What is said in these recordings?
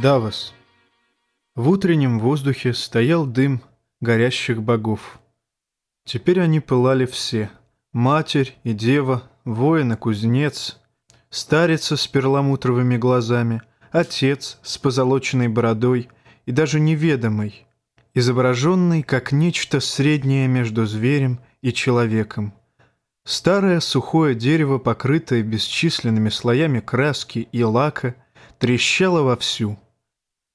Давос. В утреннем воздухе стоял дым горящих богов. Теперь они пылали все — матерь и дева, воин и кузнец, старица с перламутровыми глазами, отец с позолоченной бородой и даже неведомый, изображенный как нечто среднее между зверем и человеком. Старое сухое дерево, покрытое бесчисленными слоями краски и лака, трещало вовсю.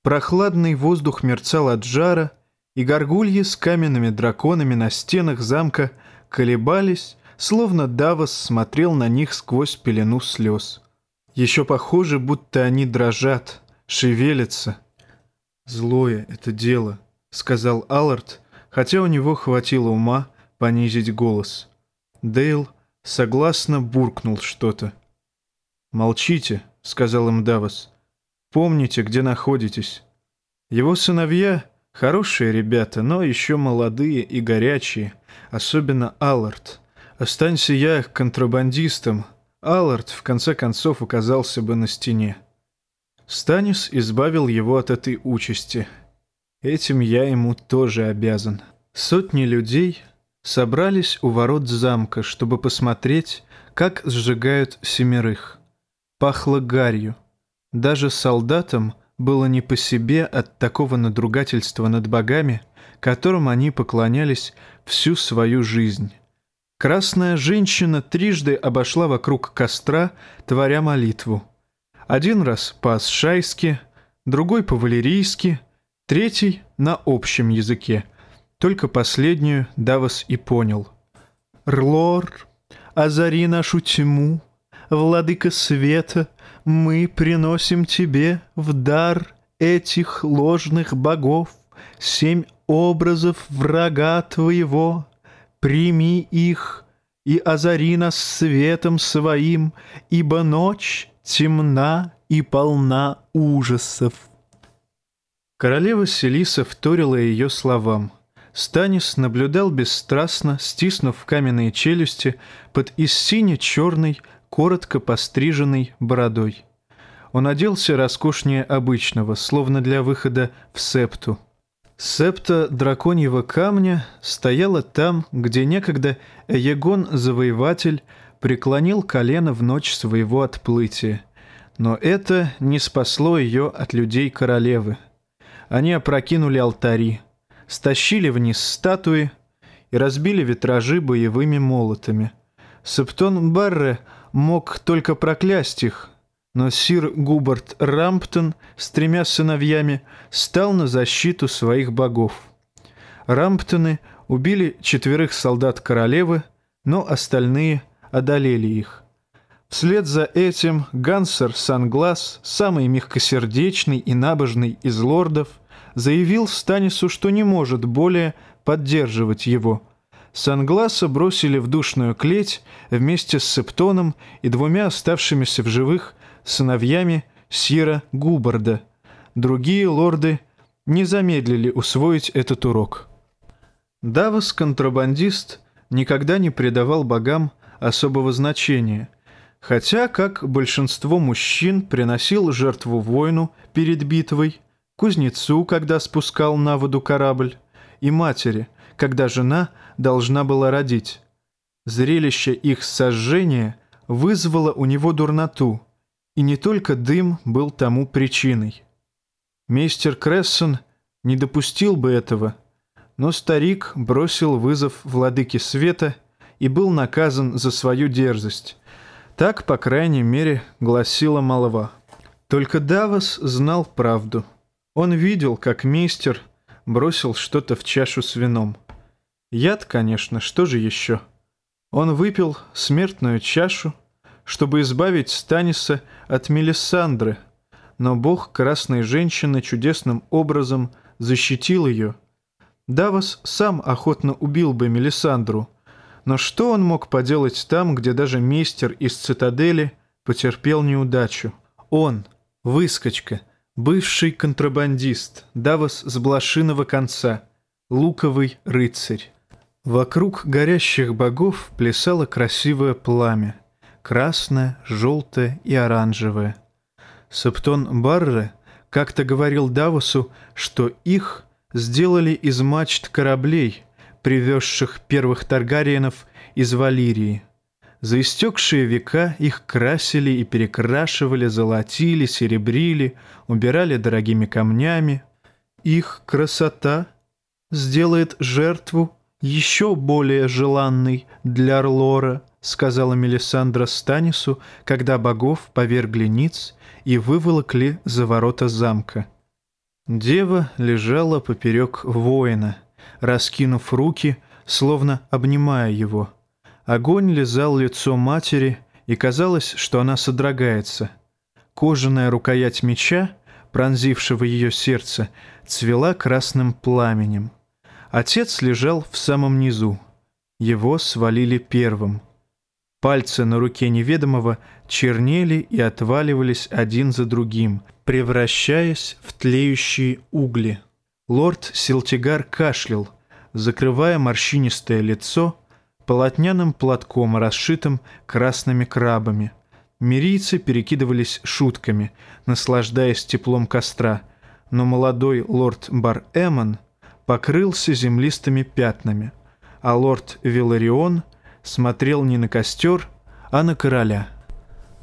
Прохладный воздух мерцал от жара, и горгульи с каменными драконами на стенах замка колебались, словно Давос смотрел на них сквозь пелену слез. Еще похоже, будто они дрожат, шевелятся. «Злое это дело», — сказал Аллард, хотя у него хватило ума понизить голос. Дейл согласно буркнул что-то. «Молчите», — сказал им Давос. «Помните, где находитесь. Его сыновья — хорошие ребята, но еще молодые и горячие, особенно Аллард. Останься я их контрабандистом, Аллард в конце концов оказался бы на стене. Станис избавил его от этой участи. Этим я ему тоже обязан. Сотни людей собрались у ворот замка, чтобы посмотреть, как сжигают семерых. Пахло гарью. Даже солдатам было не по себе от такого надругательства над богами, которым они поклонялись всю свою жизнь. Красная женщина трижды обошла вокруг костра, творя молитву. Один раз по-асшайски, другой по-валерийски, третий на общем языке — только последнюю Давос и понял. «Рлор, озари нашу тьму, владыка света, мы приносим тебе в дар этих ложных богов. Семь образов врага твоего, прими их и озари нас светом своим, ибо ночь темна и полна ужасов». Королева Селиса вторила ее словам — Станис наблюдал бесстрастно, стиснув каменные челюсти под иссине черной, коротко постриженной бородой. Он оделся роскошнее обычного, словно для выхода в септу. Септа драконьего камня стояла там, где некогда Егон-завоеватель преклонил колено в ночь своего отплытия. Но это не спасло ее от людей королевы. Они опрокинули алтари – стащили вниз статуи и разбили витражи боевыми молотами. Септон Барре мог только проклясть их, но сир Губерт Рамптон с тремя сыновьями стал на защиту своих богов. Рамптоны убили четверых солдат королевы, но остальные одолели их. Вслед за этим Гансер Санглас, самый мягкосердечный и набожный из лордов – заявил Станису, что не может более поддерживать его. Сангласа бросили в душную клеть вместе с Септоном и двумя оставшимися в живых сыновьями Сира Губарда. Другие лорды не замедлили усвоить этот урок. Давос-контрабандист никогда не придавал богам особого значения, хотя, как большинство мужчин, приносил жертву воину перед битвой – кузнецу, когда спускал на воду корабль, и матери, когда жена должна была родить. Зрелище их сожжения вызвало у него дурноту, и не только дым был тому причиной. Мейстер Крессон не допустил бы этого, но старик бросил вызов владыке света и был наказан за свою дерзость. Так, по крайней мере, гласила молва. Только Давос знал правду — он видел, как мейстер бросил что-то в чашу с вином. Яд, конечно, что же еще? Он выпил смертную чашу, чтобы избавить Станиса от Мелисандры, но бог красной женщины чудесным образом защитил ее. Давос сам охотно убил бы Мелисандру, но что он мог поделать там, где даже мейстер из цитадели потерпел неудачу? Он, выскочка, Бывший контрабандист, Давос с блошиного конца, луковый рыцарь. Вокруг горящих богов плясало красивое пламя, красное, желтое и оранжевое. Септон Барре, как-то говорил Давосу, что их сделали из мачт кораблей, привезших первых Таргариенов из Валирии. За истекшие века их красили и перекрашивали, золотили, серебрили, убирали дорогими камнями. Их красота сделает жертву еще более желанной для Орлора, сказала Мелисандра Станису, когда богов повергли ниц и выволокли за ворота замка. Дева лежала поперек воина, раскинув руки, словно обнимая его — Огонь лизал лицо матери, и казалось, что она содрогается. Кожаная рукоять меча, пронзившего ее сердце, цвела красным пламенем. Отец лежал в самом низу. Его свалили первым. Пальцы на руке неведомого чернели и отваливались один за другим, превращаясь в тлеющие угли. Лорд Силтигар кашлял, закрывая морщинистое лицо, полотняным платком, расшитым красными крабами. Мирийцы перекидывались шутками, наслаждаясь теплом костра, но молодой лорд Бар-Эмон покрылся землистыми пятнами, а лорд Виларион смотрел не на костер, а на короля.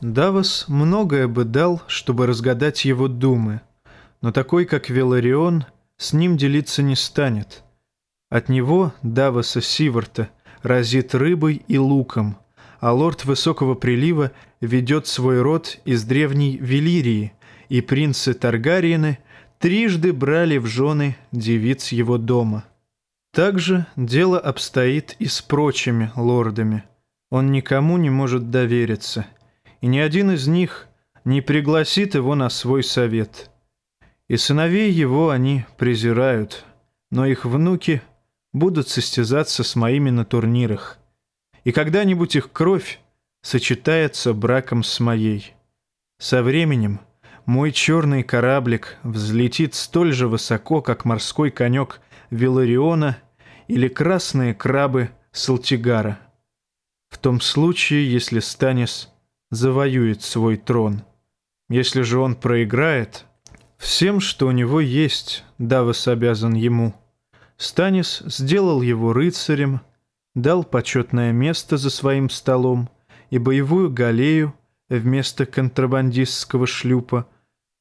Давос многое бы дал, чтобы разгадать его думы, но такой, как Веларион, с ним делиться не станет. От него, Давоса Сиварта, разит рыбой и луком, а лорд Высокого Прилива ведет свой род из древней Велирии, и принцы Таргариены трижды брали в жены девиц его дома. Также дело обстоит и с прочими лордами. Он никому не может довериться, и ни один из них не пригласит его на свой совет. И сыновей его они презирают, но их внуки — будут состязаться с моими на турнирах. И когда-нибудь их кровь сочетается браком с моей. Со временем мой черный кораблик взлетит столь же высоко, как морской конек Вилариона или красные крабы Салтигара. В том случае, если Станис завоюет свой трон. Если же он проиграет, всем, что у него есть, Давос обязан ему — Станис сделал его рыцарем, дал почетное место за своим столом и боевую галею вместо контрабандистского шлюпа.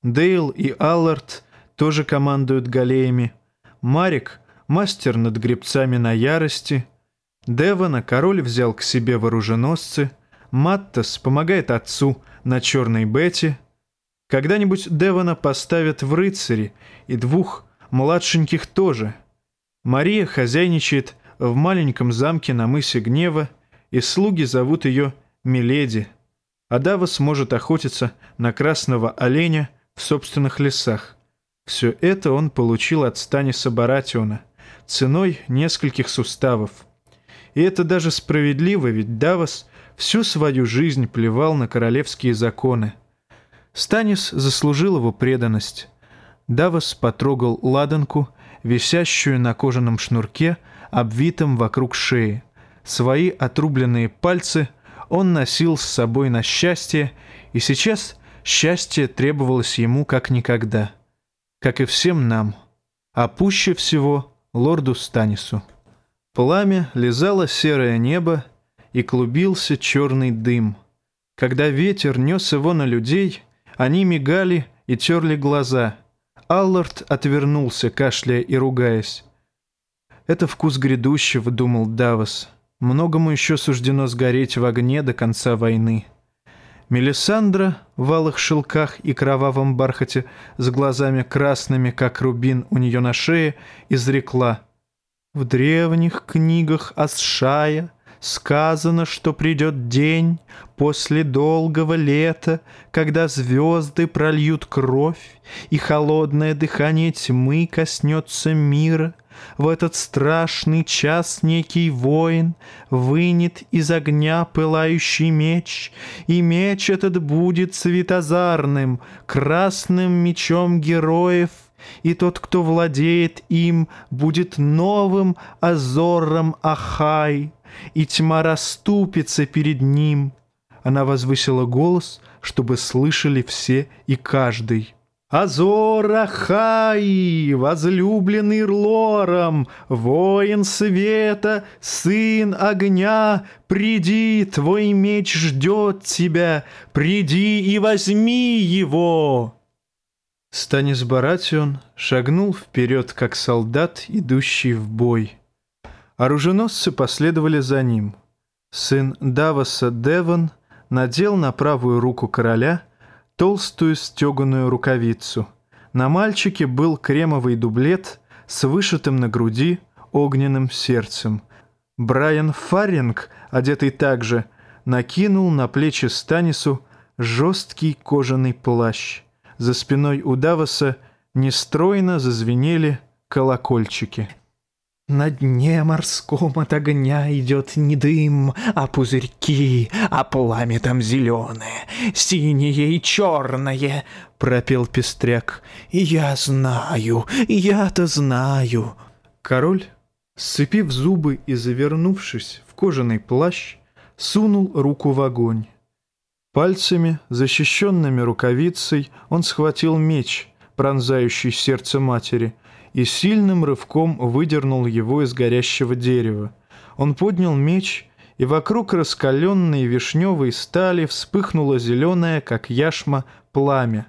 Дейл и Аллард тоже командуют галеями. Марик — мастер над гребцами на ярости. Девона король взял к себе вооруженосцы. Маттас помогает отцу на черной бете. Когда-нибудь Девона поставят в рыцари, и двух младшеньких тоже — Мария хозяйничает в маленьком замке на мысе Гнева, и слуги зовут ее Миледи. А Давос может охотиться на красного оленя в собственных лесах. Все это он получил от Станиса Баратиона ценой нескольких суставов. И это даже справедливо, ведь Давос всю свою жизнь плевал на королевские законы. Станис заслужил его преданность. Давос потрогал ладанку висящую на кожаном шнурке, обвитом вокруг шеи. Свои отрубленные пальцы он носил с собой на счастье, и сейчас счастье требовалось ему как никогда. Как и всем нам, а пуще всего лорду Станису. Пламя лизало серое небо, и клубился черный дым. Когда ветер нес его на людей, они мигали и терли глаза — Аллард отвернулся, кашляя и ругаясь. «Это вкус грядущего», — думал Давос. «Многому еще суждено сгореть в огне до конца войны». Мелисандра в алых шелках и кровавом бархате с глазами красными, как рубин у нее на шее, изрекла «В древних книгах Асшая Сказано, что придет день после долгого лета, когда звезды прольют кровь, и холодное дыхание тьмы коснется мира. В этот страшный час некий воин вынет из огня пылающий меч, и меч этот будет светозарным, красным мечом героев, и тот, кто владеет им, будет новым Азором Ахай и тьма расступится перед ним. Она возвысила голос, чтобы слышали все и каждый. Азорахай, возлюбленный Лором, воин света, сын огня, приди, твой меч ждет тебя, приди и возьми его!» Станис Баратион шагнул вперед, как солдат, идущий в бой. Оруженосцы последовали за ним. Сын Даваса Девон надел на правую руку короля толстую стеганую рукавицу. На мальчике был кремовый дублет с вышитым на груди огненным сердцем. Брайан Фарринг, одетый также, накинул на плечи Станису жесткий кожаный плащ. За спиной у Давоса нестройно зазвенели колокольчики. На дне морском от огня идет не дым, а пузырьки, а пламя там зеленое, синее и черное, — пропел пестряк. Я знаю, я-то знаю. Король, сцепив зубы и завернувшись в кожаный плащ, сунул руку в огонь. Пальцами, защищенными рукавицей, он схватил меч, пронзающий сердце матери — и сильным рывком выдернул его из горящего дерева. Он поднял меч, и вокруг раскаленной вишневой стали вспыхнуло зеленое, как яшма, пламя.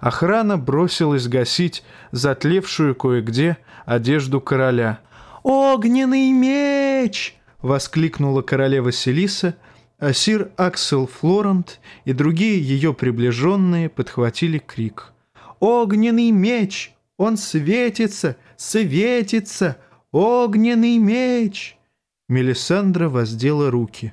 Охрана бросилась гасить затлевшую кое-где одежду короля. «Огненный меч!» — воскликнула королева Селиса, а сир Аксел Флорент и другие ее приближенные подхватили крик. «Огненный меч! Он светится, светится, огненный меч!» Мелисандра воздела руки.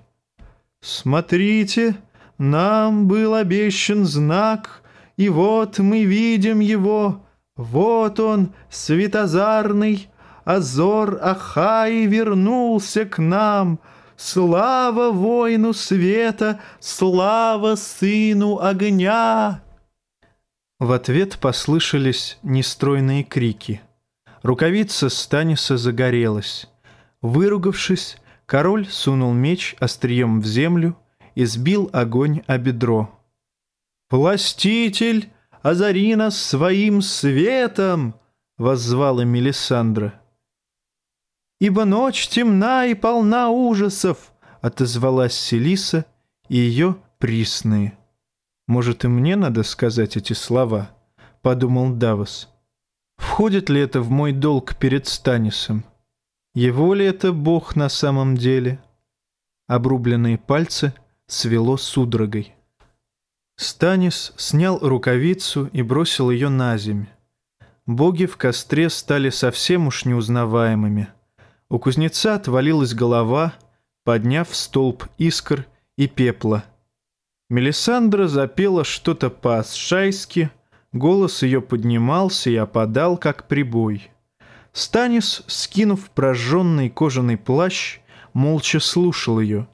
«Смотрите, нам был обещан знак, и вот мы видим его. Вот он, светозарный, Азор Ахай вернулся к нам. Слава воину света, слава сыну огня!» В ответ послышались нестройные крики. Рукавица Станиса загорелась. Выругавшись, король сунул меч острием в землю и сбил огонь о бедро. «Властитель, озари своим светом!» — воззвала Мелисандра. «Ибо ночь темна и полна ужасов!» — отозвалась Селиса и ее присные. «Может, и мне надо сказать эти слова?» — подумал Давос. «Входит ли это в мой долг перед Станисом? Его ли это Бог на самом деле?» Обрубленные пальцы свело судорогой. Станис снял рукавицу и бросил ее на земь. Боги в костре стали совсем уж неузнаваемыми. У кузнеца отвалилась голова, подняв столб искр и пепла — Мелисандра запела что-то по-асшайски, голос ее поднимался и опадал, как прибой. Станис, скинув прожженный кожаный плащ, молча слушал ее.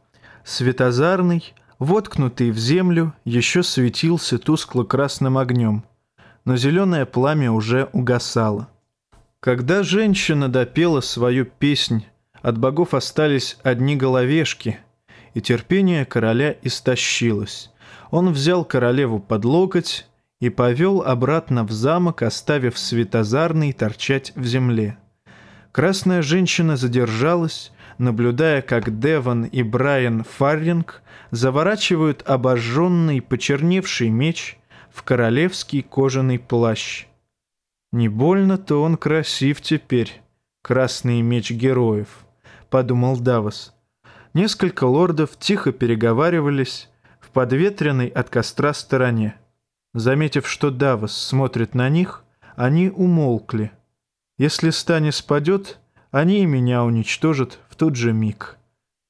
Светозарный, воткнутый в землю, еще светился тускло-красным огнем, но зеленое пламя уже угасало. Когда женщина допела свою песнь, от богов остались одни головешки — и терпение короля истощилось. Он взял королеву под локоть и повел обратно в замок, оставив светозарный торчать в земле. Красная женщина задержалась, наблюдая, как Деван и Брайан Фарринг заворачивают обожженный, почерневший меч в королевский кожаный плащ. «Не больно-то он красив теперь, красный меч героев», — подумал Давос. Несколько лордов тихо переговаривались в подветренной от костра стороне. Заметив, что Давос смотрит на них, они умолкли. Если Станис падет, они и меня уничтожат в тот же миг.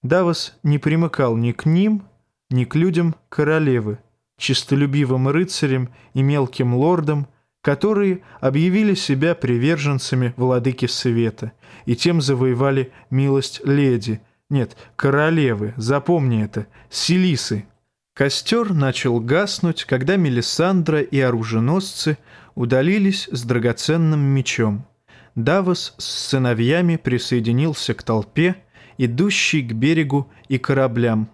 Давос не примыкал ни к ним, ни к людям королевы, чистолюбивым рыцарям и мелким лордам, которые объявили себя приверженцами владыки света и тем завоевали милость леди – нет, королевы, запомни это, Селисы. Костер начал гаснуть, когда Мелисандра и оруженосцы удалились с драгоценным мечом. Давос с сыновьями присоединился к толпе, идущей к берегу и кораблям.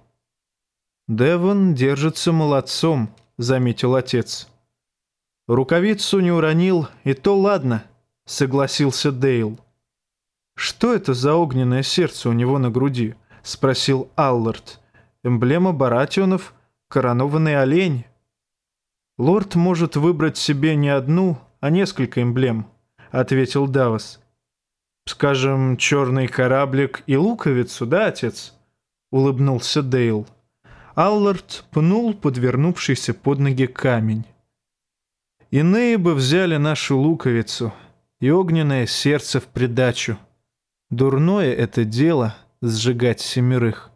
«Девон держится молодцом», — заметил отец. Рукавицу не уронил, и то ладно, согласился Дейл. Что это за огненное сердце у него на груди? спросил Аллард. Эмблема Баратионов — коронованный олень. Лорд может выбрать себе не одну, а несколько эмблем, ответил Давос. Скажем, черный кораблик и луковицу, да, отец? улыбнулся Дейл. Аллард пнул подвернувшийся под ноги камень. Иные бы взяли нашу луковицу и огненное сердце в придачу. Дурное это дело — сжигать семерых.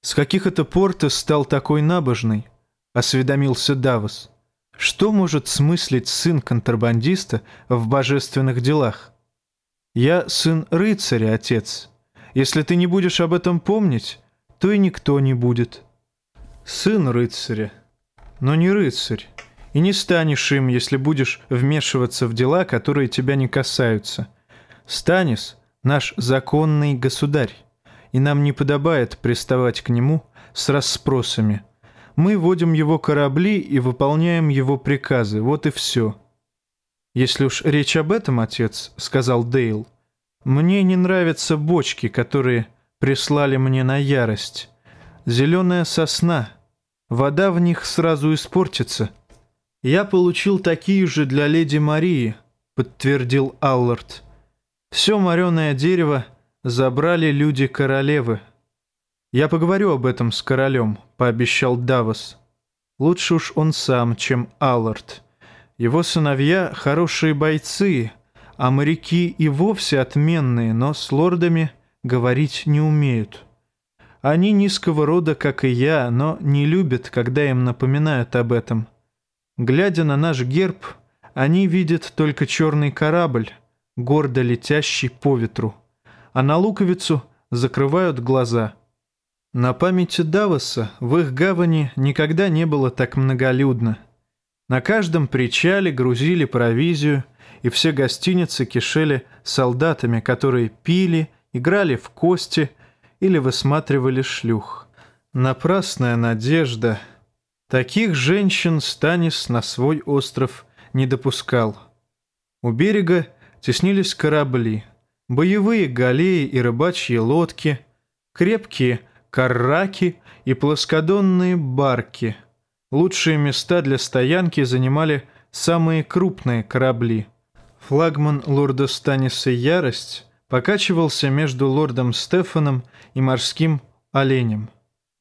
«С каких это пор ты стал такой набожный?» — осведомился Давос. «Что может смыслить сын контрабандиста в божественных делах?» «Я сын рыцаря, отец. Если ты не будешь об этом помнить, то и никто не будет». «Сын рыцаря, но не рыцарь, и не станешь им, если будешь вмешиваться в дела, которые тебя не касаются. Станешь наш законный государь, и нам не подобает приставать к нему с расспросами. Мы водим его корабли и выполняем его приказы, вот и все». «Если уж речь об этом, отец», — сказал Дейл, — «мне не нравятся бочки, которые прислали мне на ярость. Зеленая сосна. Вода в них сразу испортится». «Я получил такие же для леди Марии», — подтвердил Аллард. Все мореное дерево забрали люди королевы. «Я поговорю об этом с королем», — пообещал Давос. «Лучше уж он сам, чем Аллард. Его сыновья — хорошие бойцы, а моряки и вовсе отменные, но с лордами говорить не умеют. Они низкого рода, как и я, но не любят, когда им напоминают об этом. Глядя на наш герб, они видят только черный корабль, гордо летящий по ветру, а на луковицу закрывают глаза. На памяти Давоса в их гавани никогда не было так многолюдно. На каждом причале грузили провизию, и все гостиницы кишели солдатами, которые пили, играли в кости или высматривали шлюх. Напрасная надежда. Таких женщин Станис на свой остров не допускал. У берега теснились корабли, боевые галеи и рыбачьи лодки, крепкие карраки и плоскодонные барки. Лучшие места для стоянки занимали самые крупные корабли. Флагман лорда Станиса Ярость покачивался между лордом Стефаном и морским оленем.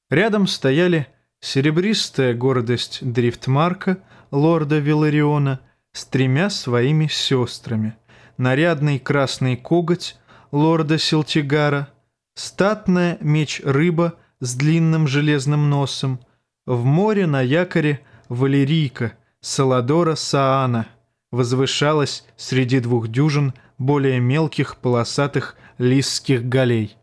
Рядом стояли серебристая гордость Дрифтмарка, лорда Вилариона, с тремя своими сестрами – нарядный красный коготь лорда Силтигара, статная меч-рыба с длинным железным носом, в море на якоре Валерийка, Саладора Саана, возвышалась среди двух дюжин более мелких полосатых лисских галей.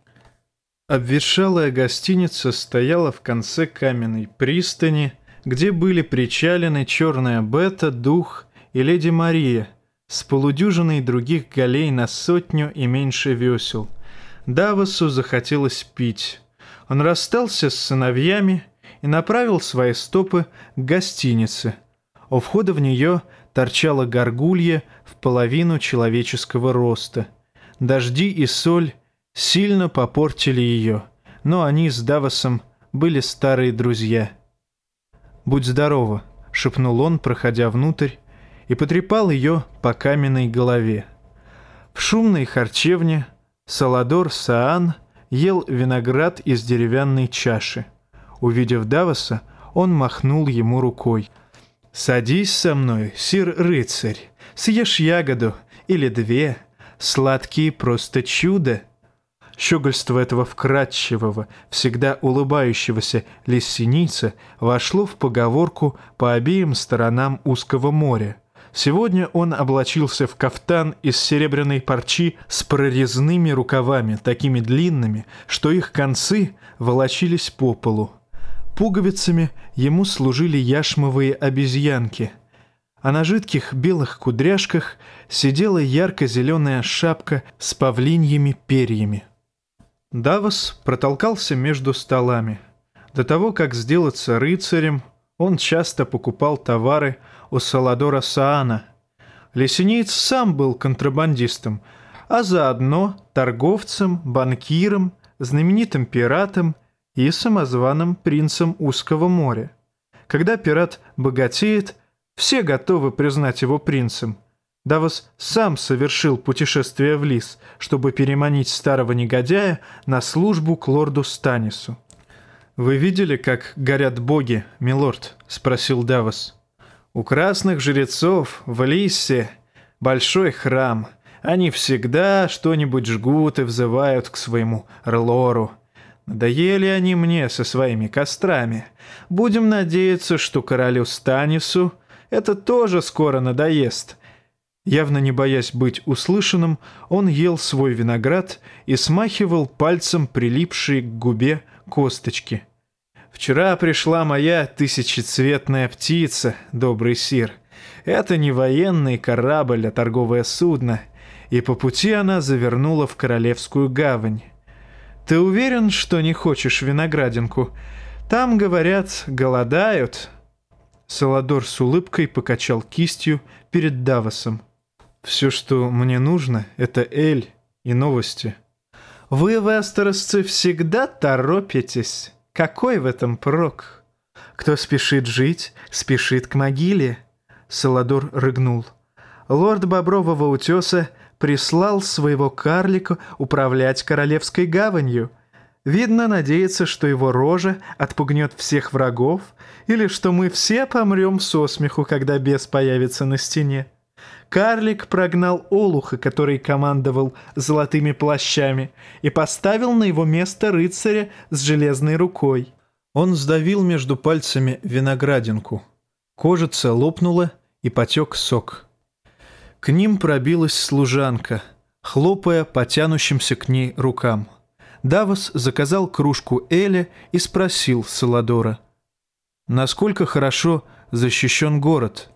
Обветшалая гостиница стояла в конце каменной пристани, где были причалены черная Бета, Дух и Леди Мария – с полудюжиной других галей на сотню и меньше весел. Давосу захотелось пить. Он расстался с сыновьями и направил свои стопы к гостинице. У входа в нее торчала горгулья в половину человеческого роста. Дожди и соль сильно попортили ее, но они с Давосом были старые друзья. «Будь здорова», — шепнул он, проходя внутрь, и потрепал ее по каменной голове. В шумной харчевне Саладор Саан ел виноград из деревянной чаши. Увидев Давоса, он махнул ему рукой. «Садись со мной, сир-рыцарь, съешь ягоду или две, сладкие просто чудо». Щегольство этого вкрадчивого, всегда улыбающегося лесеница вошло в поговорку по обеим сторонам узкого моря – Сегодня он облачился в кафтан из серебряной парчи с прорезными рукавами, такими длинными, что их концы волочились по полу. Пуговицами ему служили яшмовые обезьянки, а на жидких белых кудряшках сидела ярко-зеленая шапка с павлиньими перьями. Давос протолкался между столами. До того, как сделаться рыцарем, Он часто покупал товары у Саладора Саана. Лесениец сам был контрабандистом, а заодно торговцем, банкиром, знаменитым пиратом и самозваным принцем Узкого моря. Когда пират богатеет, все готовы признать его принцем. Давос сам совершил путешествие в Лис, чтобы переманить старого негодяя на службу к лорду Станису. «Вы видели, как горят боги, милорд?» — спросил Давос. «У красных жрецов в Лиссе большой храм. Они всегда что-нибудь жгут и взывают к своему Рлору. Надоели они мне со своими кострами. Будем надеяться, что королю Станису это тоже скоро надоест». Явно не боясь быть услышанным, он ел свой виноград и смахивал пальцем прилипшие к губе косточки. «Вчера пришла моя тысячецветная птица, добрый сир. Это не военный корабль, а торговое судно, и по пути она завернула в Королевскую гавань. Ты уверен, что не хочешь виноградинку? Там, говорят, голодают». Саладор с улыбкой покачал кистью перед Давосом. «Все, что мне нужно, это Эль и новости». «Вы, вестеросцы, всегда торопитесь. Какой в этом прок? Кто спешит жить, спешит к могиле». Саладор рыгнул. «Лорд Бобрового утеса прислал своего карлика управлять Королевской гаванью. Видно, надеется, что его рожа отпугнет всех врагов, или что мы все помрем со смеху, когда бес появится на стене. Карлик прогнал Олуха, который командовал золотыми плащами, и поставил на его место рыцаря с железной рукой. Он сдавил между пальцами виноградинку. Кожица лопнула, и потек сок. К ним пробилась служанка, хлопая по тянущимся к ней рукам. Давос заказал кружку Эля и спросил Саладора. «Насколько хорошо защищен город?»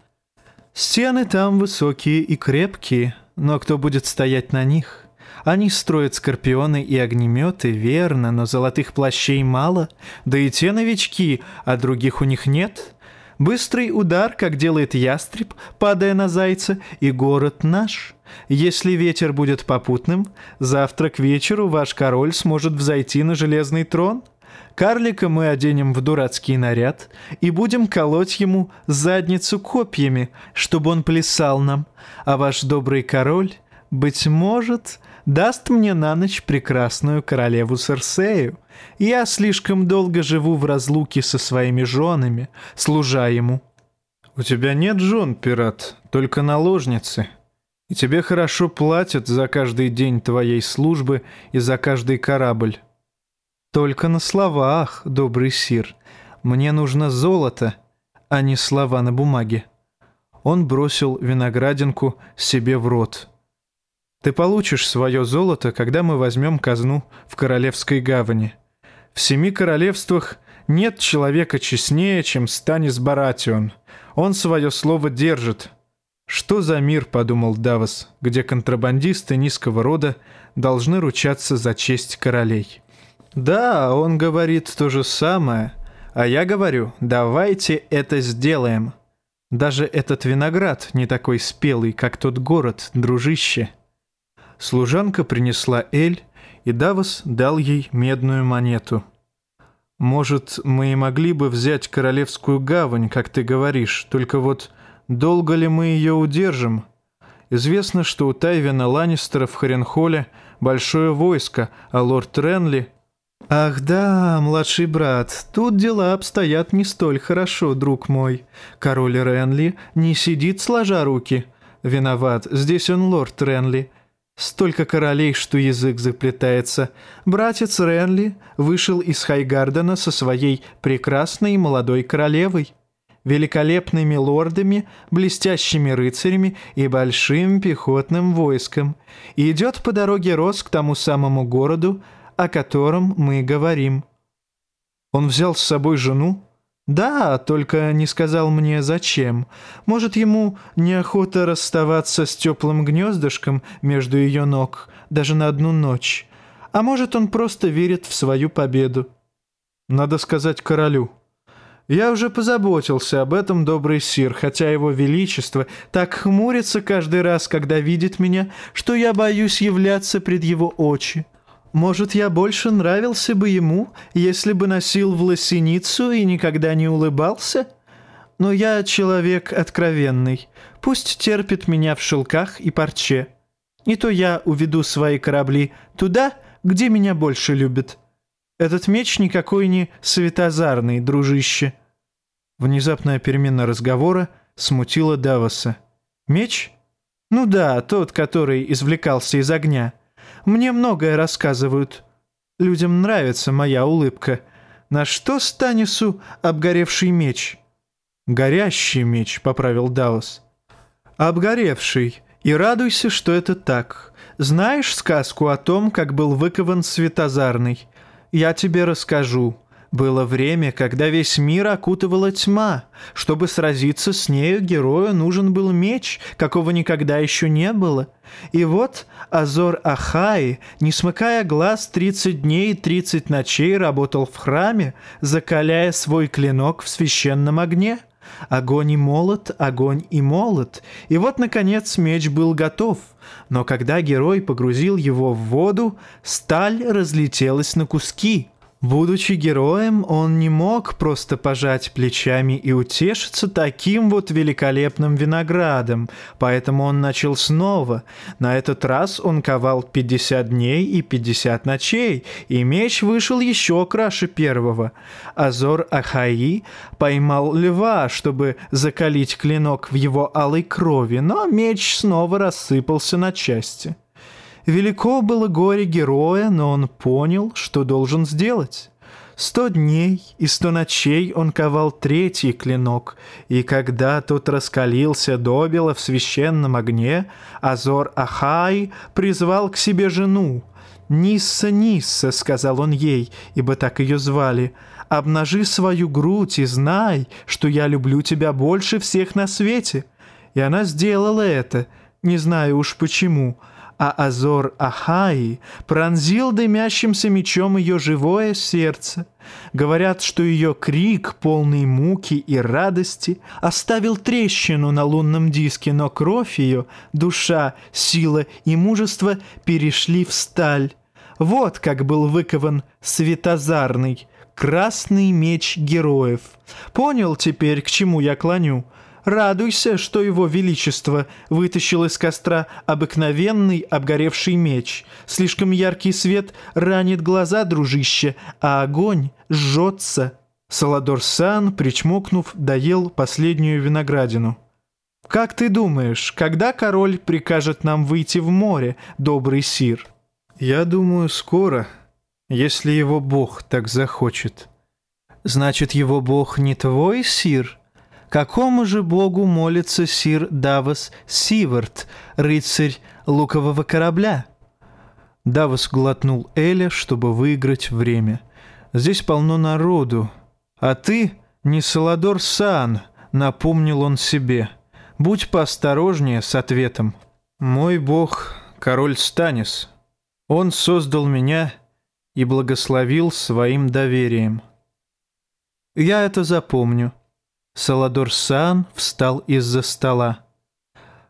«Стены там высокие и крепкие, но кто будет стоять на них?» Они строят скорпионы и огнеметы, верно, но золотых плащей мало, да и те новички, а других у них нет. Быстрый удар, как делает ястреб, падая на зайца, и город наш. Если ветер будет попутным, завтра к вечеру ваш король сможет взойти на железный трон. Карлика мы оденем в дурацкий наряд и будем колоть ему задницу копьями, чтобы он плясал нам, а ваш добрый король, быть может, даст мне на ночь прекрасную королеву Серсею. Я слишком долго живу в разлуке со своими женами, служа ему». «У тебя нет жен, пират, только наложницы. И тебе хорошо платят за каждый день твоей службы и за каждый корабль». «Только на словах, добрый сир. Мне нужно золото, а не слова на бумаге». Он бросил виноградинку себе в рот. «Ты получишь свое золото, когда мы возьмем казну в Королевской гавани. В семи королевствах нет человека честнее, чем Станис Баратион. Он свое слово держит. Что за мир, подумал Давос, где контрабандисты низкого рода должны ручаться за честь королей. Да, он говорит то же самое, а я говорю, давайте это сделаем. Даже этот виноград не такой спелый, как тот город, дружище. Служанка принесла эль, и Давос дал ей медную монету. «Может, мы и могли бы взять Королевскую гавань, как ты говоришь, только вот долго ли мы ее удержим? Известно, что у Тайвина Ланнистера в Харенхоле большое войско, а лорд Ренли...» «Ах да, младший брат, тут дела обстоят не столь хорошо, друг мой. Король Ренли не сидит сложа руки. Виноват, здесь он лорд Ренли». Столько королей, что язык заплетается. Братец Ренли вышел из Хайгардена со своей прекрасной молодой королевой, великолепными лордами, блестящими рыцарями и большим пехотным войском, и идет по дороге Рос к тому самому городу, о котором мы говорим. Он взял с собой жену, «Да, только не сказал мне, зачем. Может, ему неохота расставаться с теплым гнездышком между ее ног даже на одну ночь. А может, он просто верит в свою победу. Надо сказать королю. Я уже позаботился об этом, добрый сир, хотя его величество так хмурится каждый раз, когда видит меня, что я боюсь являться пред его очи. Может, я больше нравился бы ему, если бы носил в лосиницу и никогда не улыбался? Но я человек откровенный. Пусть терпит меня в шелках и парче. Не то я уведу свои корабли туда, где меня больше любят. Этот меч никакой не светозарный, дружище». Внезапная перемена разговора смутила Давоса. «Меч? Ну да, тот, который извлекался из огня. Мне многое рассказывают. Людям нравится моя улыбка. На что Станису обгоревший меч?» «Горящий меч», — поправил Давос. «Обгоревший. И радуйся, что это так. Знаешь сказку о том, как был выкован Светозарный? Я тебе расскажу. Было время, когда весь мир окутывала тьма. Чтобы сразиться с нею, герою нужен был меч, какого никогда еще не было. И вот Азор Ахаи, не смыкая глаз, 30 дней и 30 ночей работал в храме, закаляя свой клинок в священном огне. Огонь и молот, огонь и молот. И вот, наконец, меч был готов. Но когда герой погрузил его в воду, сталь разлетелась на куски — Будучи героем, он не мог просто пожать плечами и утешиться таким вот великолепным виноградом, поэтому он начал снова. На этот раз он ковал 50 дней и 50 ночей, и меч вышел еще краше первого. Азор Ахаи поймал льва, чтобы закалить клинок в его алой крови, но меч снова рассыпался на части. Велико было горе героя, но он понял, что должен сделать. Сто дней и сто ночей он ковал третий клинок, и когда тот раскалился добело в священном огне, Азор Ахай призвал к себе жену. «Нисса, Нисса», — сказал он ей, ибо так ее звали, — «обнажи свою грудь и знай, что я люблю тебя больше всех на свете». И она сделала это, не знаю уж почему, — а Азор Ахаи пронзил дымящимся мечом ее живое сердце. Говорят, что ее крик, полный муки и радости, оставил трещину на лунном диске, но кровь ее, душа, сила и мужество перешли в сталь. Вот как был выкован светозарный, красный меч героев. Понял теперь, к чему я клоню?» Радуйся, что его величество вытащил из костра обыкновенный обгоревший меч. Слишком яркий свет ранит глаза, дружище, а огонь жжется». Саладор-сан, причмокнув, доел последнюю виноградину. «Как ты думаешь, когда король прикажет нам выйти в море, добрый сир?» «Я думаю, скоро, если его бог так захочет». «Значит, его бог не твой, сир?» Какому же богу молится сир Давос Сивард, рыцарь лукового корабля? Давос глотнул Эля, чтобы выиграть время. Здесь полно народу. А ты не Саладор Сан, напомнил он себе. Будь поосторожнее с ответом. Мой бог — король Станис. Он создал меня и благословил своим доверием. Я это запомню — Саладор-сан встал из-за стола.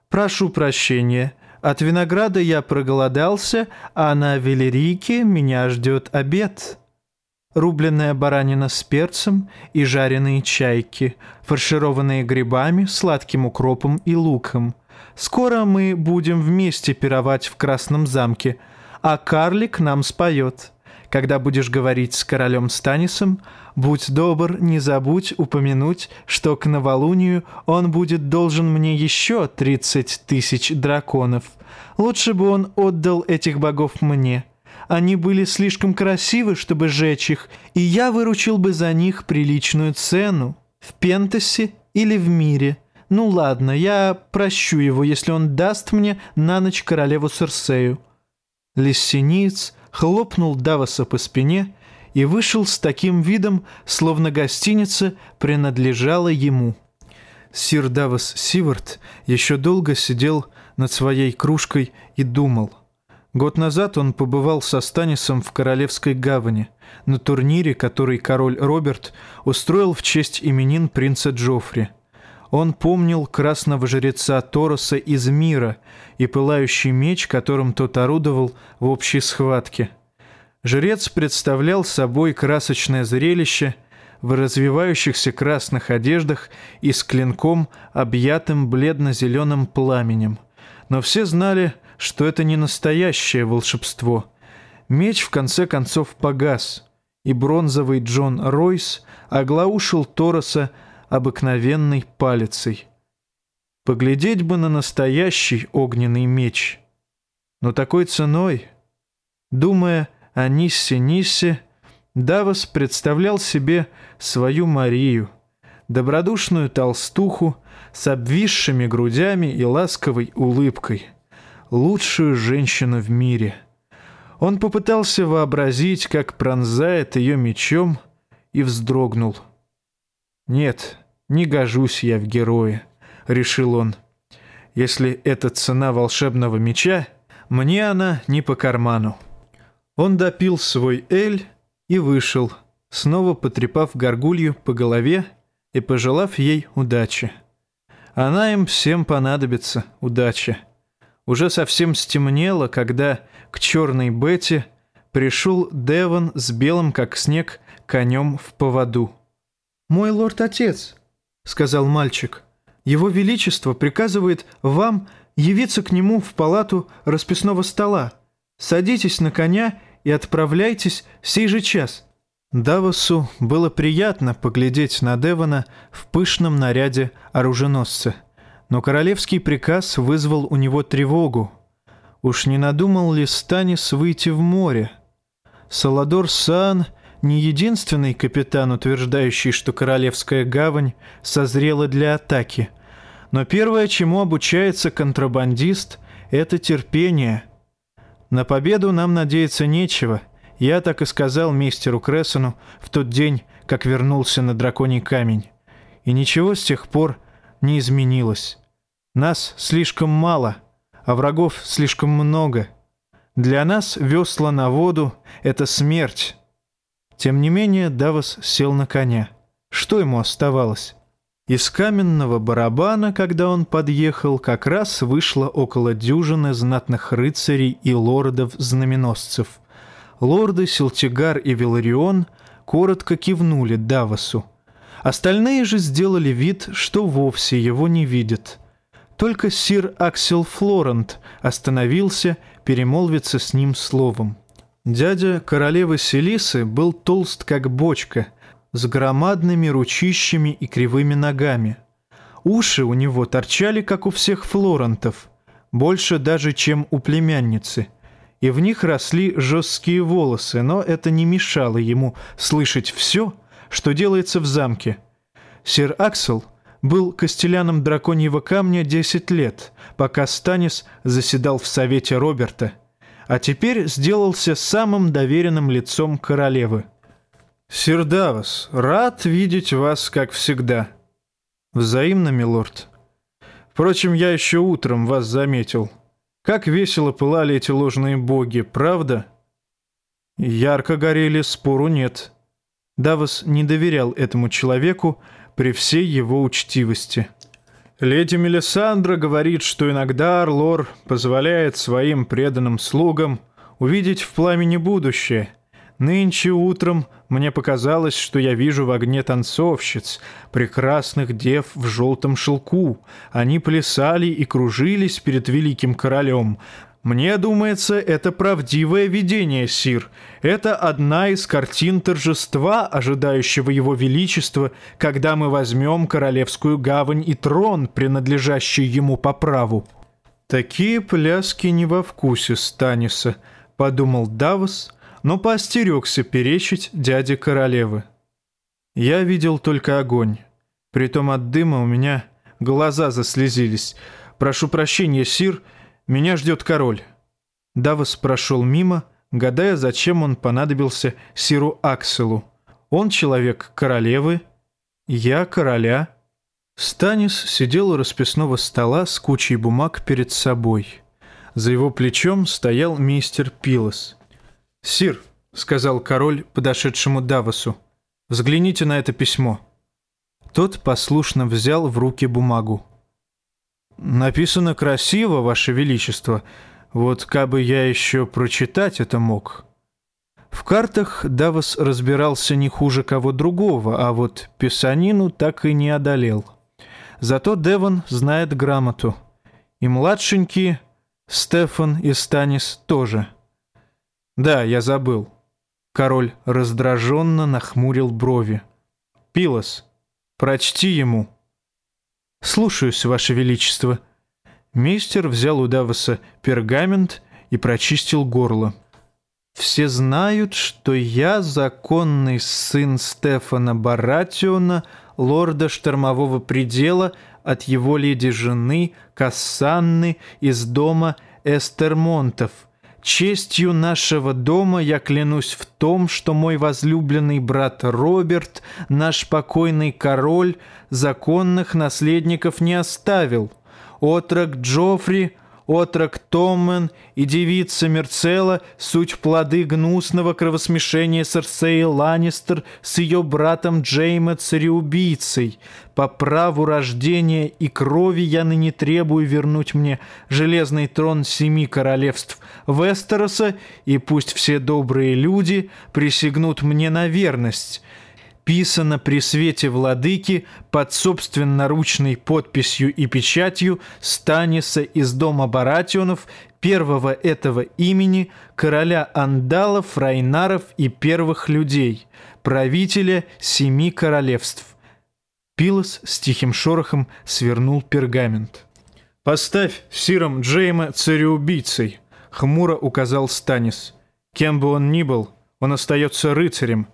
«Прошу прощения, от винограда я проголодался, а на Велерике меня ждет обед. Рубленная баранина с перцем и жареные чайки, фаршированные грибами, сладким укропом и луком. Скоро мы будем вместе пировать в Красном замке, а карлик нам споет». Когда будешь говорить с королем Станисом, будь добр, не забудь упомянуть, что к новолунию он будет должен мне еще 30 тысяч драконов. Лучше бы он отдал этих богов мне. Они были слишком красивы, чтобы жечь их, и я выручил бы за них приличную цену. В Пентасе или в мире. Ну ладно, я прощу его, если он даст мне на ночь королеву Серсею. Лессениц хлопнул Давоса по спине и вышел с таким видом, словно гостиница принадлежала ему. Сир Давос Сивард еще долго сидел над своей кружкой и думал. Год назад он побывал со Станисом в Королевской гавани, на турнире, который король Роберт устроил в честь именин принца Джоффри. Он помнил красного жреца Тороса из мира и пылающий меч, которым тот орудовал в общей схватке. Жрец представлял собой красочное зрелище в развивающихся красных одеждах и с клинком, объятым бледно-зеленым пламенем. Но все знали, что это не настоящее волшебство. Меч в конце концов погас, и бронзовый Джон Ройс оглаушил Тороса обыкновенной палицей. Поглядеть бы на настоящий огненный меч. Но такой ценой, думая о Ниссе-Ниссе, Давос представлял себе свою Марию, добродушную толстуху с обвисшими грудями и ласковой улыбкой — лучшую женщину в мире. Он попытался вообразить, как пронзает ее мечом, и вздрогнул. «Нет, не гожусь я в героя», — решил он. «Если это цена волшебного меча, мне она не по карману». Он допил свой эль и вышел, снова потрепав горгулью по голове и пожелав ей удачи. Она им всем понадобится, удача. Уже совсем стемнело, когда к черной Бетти пришел Девон с белым, как снег, конем в поводу. «Мой лорд-отец», — сказал мальчик, — «его величество приказывает вам явиться к нему в палату расписного стола. Садитесь на коня и отправляйтесь сей же час». Давосу было приятно поглядеть на Девона в пышном наряде оруженосца — но королевский приказ вызвал у него тревогу. Уж не надумал ли Станис выйти в море? Саладор Сан не единственный капитан, утверждающий, что Королевская гавань созрела для атаки. Но первое, чему обучается контрабандист, это терпение. На победу нам надеяться нечего. Я так и сказал мистеру Крессону в тот день, как вернулся на драконий камень. И ничего с тех пор не изменилось. Нас слишком мало, а врагов слишком много. Для нас весла на воду — это смерть. Тем не менее Давос сел на коня. Что ему оставалось? Из каменного барабана, когда он подъехал, как раз вышло около дюжины знатных рыцарей и лордов-знаменосцев. Лорды Силтигар и Виларион коротко кивнули Давосу. Остальные же сделали вид, что вовсе его не видят. Только сир Аксел Флорент остановился перемолвиться с ним словом. Дядя королевы Селисы был толст как бочка, с громадными ручищами и кривыми ногами. Уши у него торчали, как у всех Флорентов, больше даже, чем у племянницы, и в них росли жесткие волосы, но это не мешало ему слышать все, что делается в замке. Сир Аксел — был костеляном драконьего камня 10 лет, пока Станис заседал в совете Роберта, а теперь сделался самым доверенным лицом королевы. «Сир Давос, рад видеть вас, как всегда». «Взаимно, милорд. Впрочем, я еще утром вас заметил. Как весело пылали эти ложные боги, правда?» «Ярко горели, спору нет». Давос не доверял этому человеку, при всей его учтивости. Леди Мелисандра говорит, что иногда Орлор позволяет своим преданным слугам увидеть в пламени будущее. Нынче утром мне показалось, что я вижу в огне танцовщиц, прекрасных дев в желтом шелку. Они плясали и кружились перед великим королем, мне думается, это правдивое видение, Сир. Это одна из картин торжества, ожидающего его величества, когда мы возьмем королевскую гавань и трон, принадлежащий ему по праву. Такие пляски не во вкусе Станиса, подумал Давос, но поостерегся перечить дяде королевы. Я видел только огонь. Притом от дыма у меня глаза заслезились. Прошу прощения, Сир, — меня ждет король». Давос прошел мимо, гадая, зачем он понадобился Сиру Акселу. Он человек королевы, я короля. Станис сидел у расписного стола с кучей бумаг перед собой. За его плечом стоял мистер Пилос. «Сир», — сказал король подошедшему Давосу, — «взгляните на это письмо». Тот послушно взял в руки бумагу. «Написано красиво, Ваше Величество. Вот кабы я еще прочитать это мог». В картах Давос разбирался не хуже кого другого, а вот писанину так и не одолел. Зато Девон знает грамоту. И младшенькие Стефан и Станис тоже. Да, я забыл. Король раздраженно нахмурил брови. «Пилос, прочти ему». «Слушаюсь, Ваше Величество». Мейстер взял у Давоса пергамент и прочистил горло. «Все знают, что я законный сын Стефана Баратиона, лорда штормового предела, от его леди-жены Кассанны из дома Эстермонтов. Честью нашего дома я клянусь в том, что мой возлюбленный брат Роберт, наш покойный король, законных наследников не оставил. Отрок Джоффри отрок Томмен и девица Мерцела — суть плоды гнусного кровосмешения Серсеи Ланнистер с ее братом Джейма цареубийцей. По праву рождения и крови я ныне требую вернуть мне железный трон семи королевств Вестероса, и пусть все добрые люди присягнут мне на верность» писано при свете владыки под собственноручной подписью и печатью Станиса из дома Баратионов, первого этого имени, короля Андалов, Райнаров и первых людей, правителя семи королевств. Пилос с тихим шорохом свернул пергамент. «Поставь Сиром Джейма цареубийцей», — хмуро указал Станис. «Кем бы он ни был, он остается рыцарем».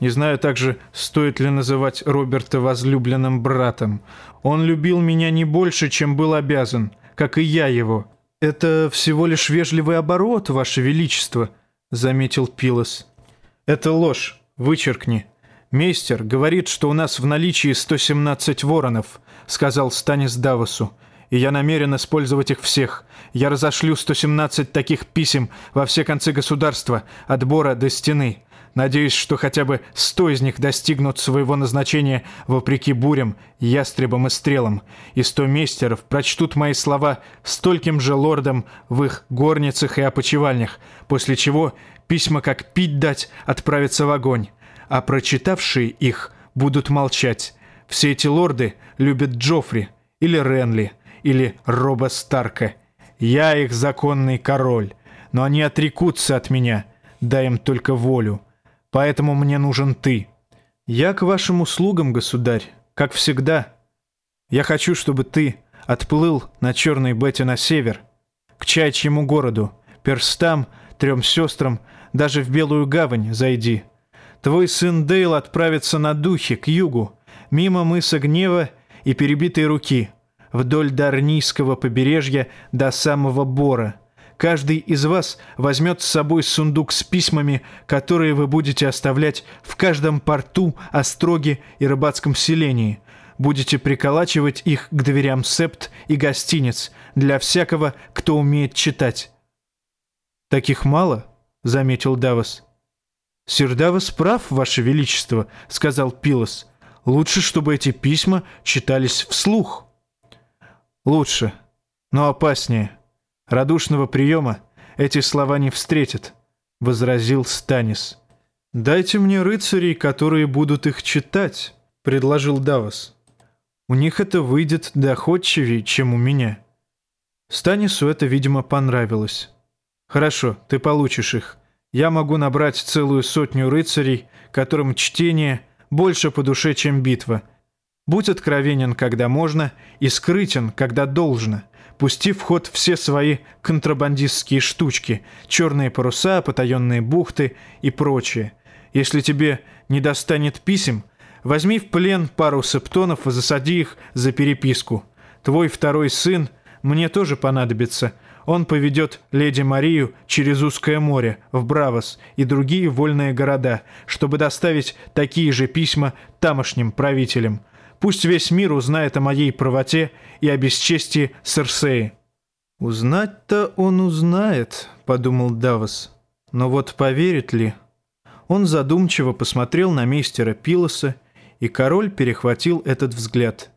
Не знаю также, стоит ли называть Роберта возлюбленным братом. Он любил меня не больше, чем был обязан, как и я его. «Это всего лишь вежливый оборот, Ваше Величество», — заметил Пилос. «Это ложь. Вычеркни. Мейстер говорит, что у нас в наличии 117 воронов», — сказал Станис Давосу. «И я намерен использовать их всех. Я разошлю 117 таких писем во все концы государства, от Бора до стены». Надеюсь, что хотя бы сто из них достигнут своего назначения вопреки бурям, ястребам и стрелам, и сто мейстеров прочтут мои слова стольким же лордам в их горницах и опочивальнях, после чего письма, как пить дать, отправятся в огонь, а прочитавшие их будут молчать. Все эти лорды любят Джоффри или Ренли или Роба Старка. Я их законный король, но они отрекутся от меня, дай им только волю» поэтому мне нужен ты. Я к вашим услугам, государь, как всегда. Я хочу, чтобы ты отплыл на черной бете на север, к чайчьему городу, перстам, трем сестрам, даже в Белую гавань зайди. Твой сын Дейл отправится на духе, к югу, мимо мыса Гнева и перебитой руки, вдоль Дарнийского побережья до самого Бора — Каждый из вас возьмет с собой сундук с письмами, которые вы будете оставлять в каждом порту, остроге и рыбацком селении. Будете приколачивать их к дверям септ и гостиниц для всякого, кто умеет читать. «Таких мало?» — заметил Давос. «Сир Давос прав, Ваше Величество», — сказал Пилос. «Лучше, чтобы эти письма читались вслух». «Лучше, но опаснее». Радушного приема эти слова не встретят, — возразил Станис. «Дайте мне рыцарей, которые будут их читать», — предложил Давос. «У них это выйдет доходчивее, чем у меня». Станису это, видимо, понравилось. «Хорошо, ты получишь их. Я могу набрать целую сотню рыцарей, которым чтение больше по душе, чем битва. Будь откровенен, когда можно, и скрытен, когда должно пустив в ход все свои контрабандистские штучки, черные паруса, потаенные бухты и прочее. Если тебе не достанет писем, возьми в плен пару септонов и засади их за переписку. Твой второй сын мне тоже понадобится. Он поведет леди Марию через узкое море, в Бравос и другие вольные города, чтобы доставить такие же письма тамошним правителям. Пусть весь мир узнает о моей правоте и о бесчестии Серсеи». «Узнать-то он узнает», — подумал Давос. «Но вот поверит ли?» Он задумчиво посмотрел на мейстера Пилоса, и король перехватил этот взгляд.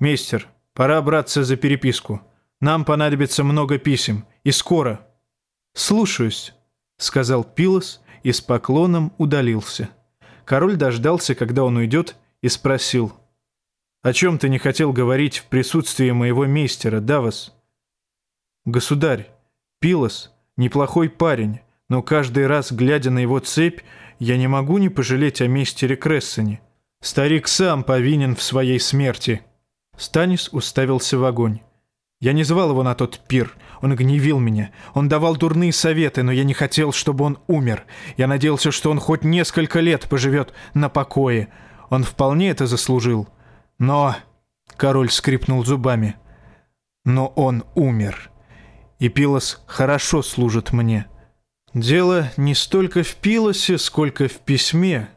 «Мейстер, пора браться за переписку. Нам понадобится много писем, и скоро». «Слушаюсь», — сказал Пилос и с поклоном удалился. Король дождался, когда он уйдет, и спросил. «О чем ты не хотел говорить в присутствии моего мейстера, Давос?» «Государь, Пилос — неплохой парень, но каждый раз, глядя на его цепь, я не могу не пожалеть о мейстере Крессоне. Старик сам повинен в своей смерти». Станис уставился в огонь. Я не звал его на тот пир. Он гневил меня. Он давал дурные советы, но я не хотел, чтобы он умер. Я надеялся, что он хоть несколько лет поживет на покое. Он вполне это заслужил. Но... Король скрипнул зубами. Но он умер. И Пилос хорошо служит мне. Дело не столько в Пилосе, сколько в письме.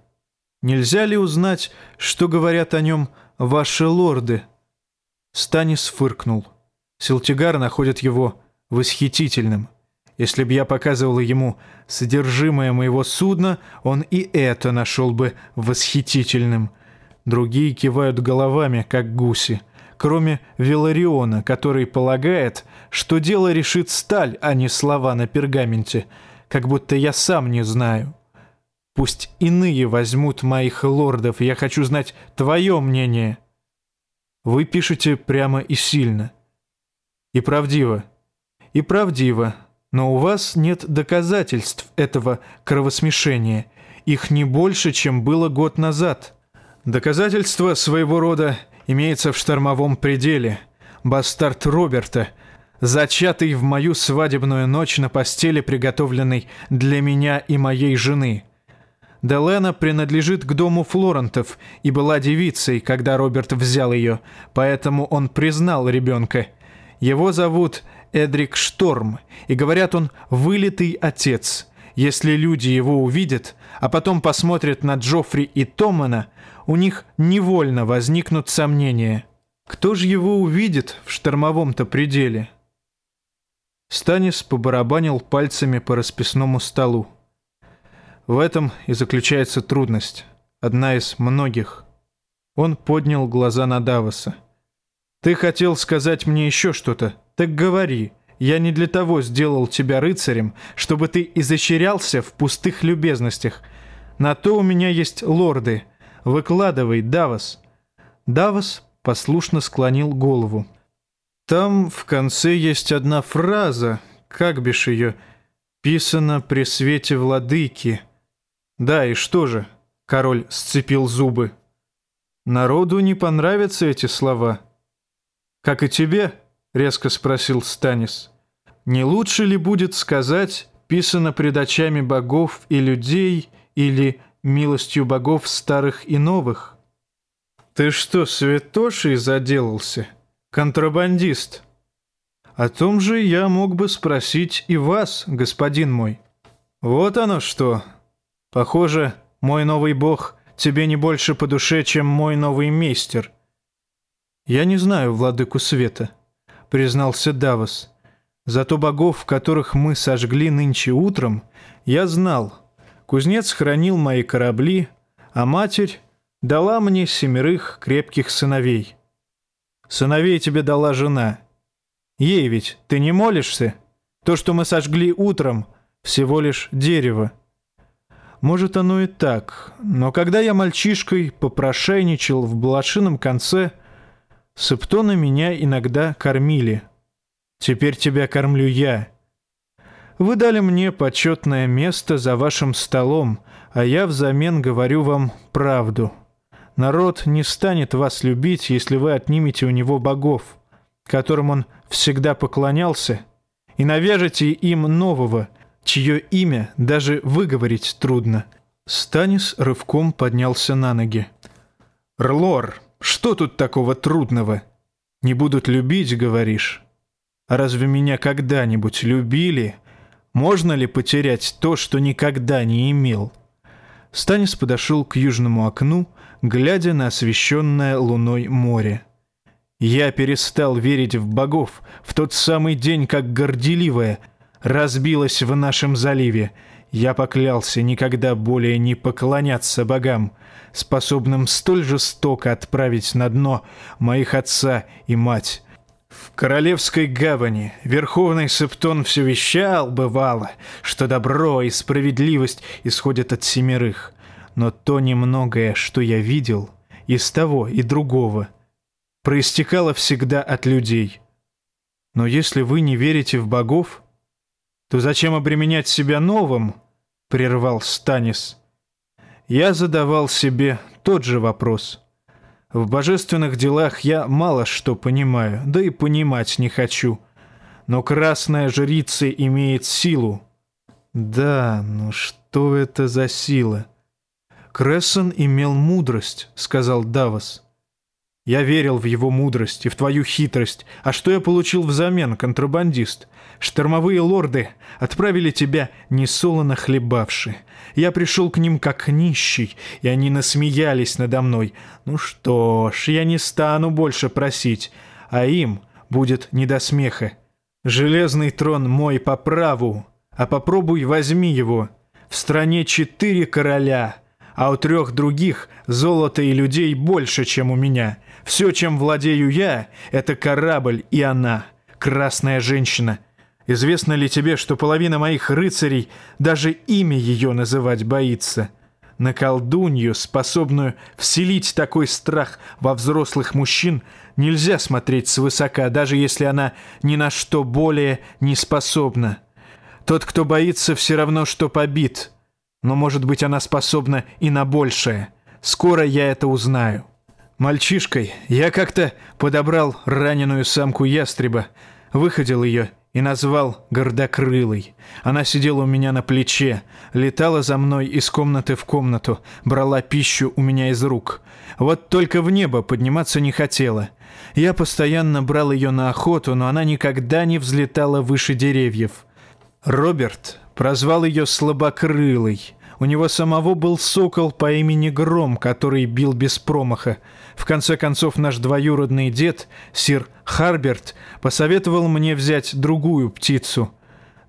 Нельзя ли узнать, что говорят о нем ваши лорды?» Станис фыркнул. Силтигар находит его восхитительным. Если бы я показывал ему содержимое моего судна, он и это нашел бы восхитительным. Другие кивают головами, как гуси, кроме Велариона, который полагает, что дело решит сталь, а не слова на пергаменте, как будто я сам не знаю. Пусть иные возьмут моих лордов, я хочу знать твое мнение. Вы пишете прямо и сильно. И правдиво. И правдиво. Но у вас нет доказательств этого кровосмешения. Их не больше, чем было год назад. Доказательство своего рода имеется в штормовом пределе. Бастард Роберта, зачатый в мою свадебную ночь на постели, приготовленной для меня и моей жены – Делена принадлежит к дому Флорентов и была девицей, когда Роберт взял ее, поэтому он признал ребенка. Его зовут Эдрик Шторм, и говорят, он вылитый отец. Если люди его увидят, а потом посмотрят на Джоффри и Томана, у них невольно возникнут сомнения. Кто же его увидит в штормовом-то пределе? Станис побарабанил пальцами по расписному столу. В этом и заключается трудность. Одна из многих. Он поднял глаза на Давоса. «Ты хотел сказать мне еще что-то? Так говори. Я не для того сделал тебя рыцарем, чтобы ты изощрялся в пустых любезностях. На то у меня есть лорды. Выкладывай, Давос». Давос послушно склонил голову. «Там в конце есть одна фраза, как бишь ее, писана при свете владыки». «Да, и что же?» — король сцепил зубы. «Народу не понравятся эти слова». «Как и тебе?» — резко спросил Станис. «Не лучше ли будет сказать, писано пред очами богов и людей, или милостью богов старых и новых?» «Ты что, святошей заделался? Контрабандист?» «О том же я мог бы спросить и вас, господин мой». «Вот оно что!» Похоже, мой новый бог тебе не больше по душе, чем мой новый мейстер. Я не знаю владыку света, признался Давос. Зато богов, которых мы сожгли нынче утром, я знал. Кузнец хранил мои корабли, а матерь дала мне семерых крепких сыновей. Сыновей тебе дала жена. Ей ведь ты не молишься? То, что мы сожгли утром, всего лишь дерево. Может, оно и так, но когда я мальчишкой попрошайничал в блошином конце, септоны меня иногда кормили. Теперь тебя кормлю я. Вы дали мне почетное место за вашим столом, а я взамен говорю вам правду. Народ не станет вас любить, если вы отнимете у него богов, которым он всегда поклонялся, и навяжете им нового — чье имя даже выговорить трудно. Станис рывком поднялся на ноги. «Рлор, что тут такого трудного? Не будут любить, говоришь? А разве меня когда-нибудь любили? Можно ли потерять то, что никогда не имел?» Станис подошел к южному окну, глядя на освещенное луной море. Я перестал верить в богов в тот самый день, как горделивая разбилась в нашем заливе. Я поклялся никогда более не поклоняться богам, способным столь жестоко отправить на дно моих отца и мать. В Королевской гавани Верховный Септон все вещал, бывало, что добро и справедливость исходят от семерых. Но то немногое, что я видел, из того и другого, проистекало всегда от людей. Но если вы не верите в богов, то зачем обременять себя новым, прервал Станис. Я задавал себе тот же вопрос. В божественных делах я мало что понимаю, да и понимать не хочу. Но красная жрица имеет силу. Да, ну что это за сила? Крессон имел мудрость, сказал Давос. Я верил в его мудрость и в твою хитрость. А что я получил взамен, контрабандист? Штормовые лорды отправили тебя несолоно хлебавши. Я пришел к ним как нищий, и они насмеялись надо мной. Ну что ж, я не стану больше просить, а им будет не до смеха. Железный трон мой по праву, а попробуй возьми его. В стране четыре короля, а у трех других золота и людей больше, чем у меня. Все, чем владею я, это корабль и она, красная женщина — Известно ли тебе, что половина моих рыцарей даже имя ее называть боится? На колдунью, способную вселить такой страх во взрослых мужчин, нельзя смотреть свысока, даже если она ни на что более не способна. Тот, кто боится, все равно, что побит. Но, может быть, она способна и на большее. Скоро я это узнаю. Мальчишкой я как-то подобрал раненую самку ястреба, выходил ее и назвал гордокрылой. Она сидела у меня на плече, летала за мной из комнаты в комнату, брала пищу у меня из рук. Вот только в небо подниматься не хотела. Я постоянно брал ее на охоту, но она никогда не взлетала выше деревьев. Роберт прозвал ее «слабокрылой», у него самого был сокол по имени Гром, который бил без промаха. В конце концов, наш двоюродный дед, сир Харберт, посоветовал мне взять другую птицу.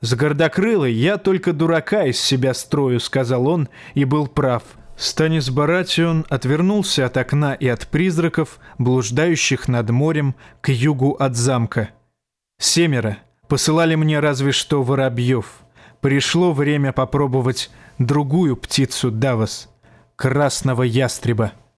«С гордокрылой я только дурака из себя строю», — сказал он, и был прав. Станис Баратион отвернулся от окна и от призраков, блуждающих над морем к югу от замка. «Семеро. Посылали мне разве что воробьев. Пришло время попробовать другую птицу Давос, красного ястреба.